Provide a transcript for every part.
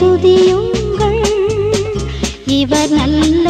துதியுங்கள். இவர் நல்ல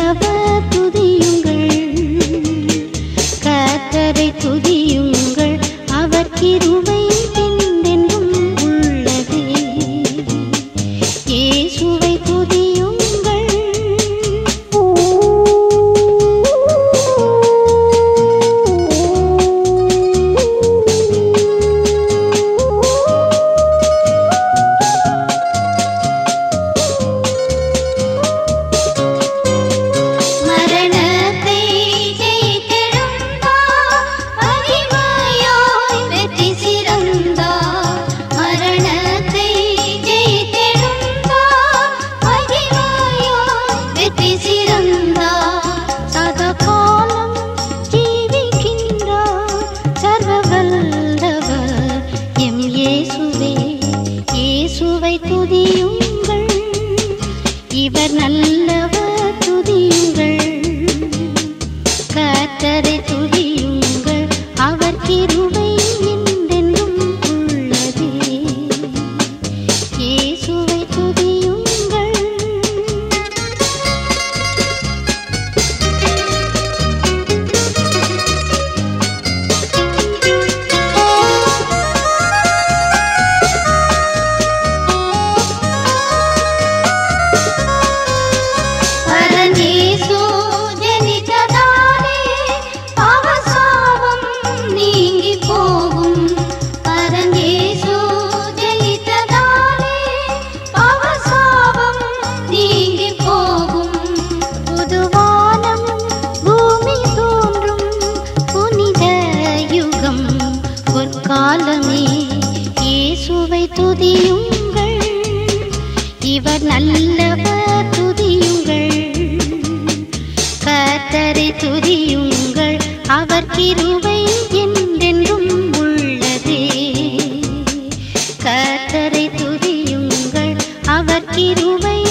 அவரை துதியுங்கள். அவர் கிருவை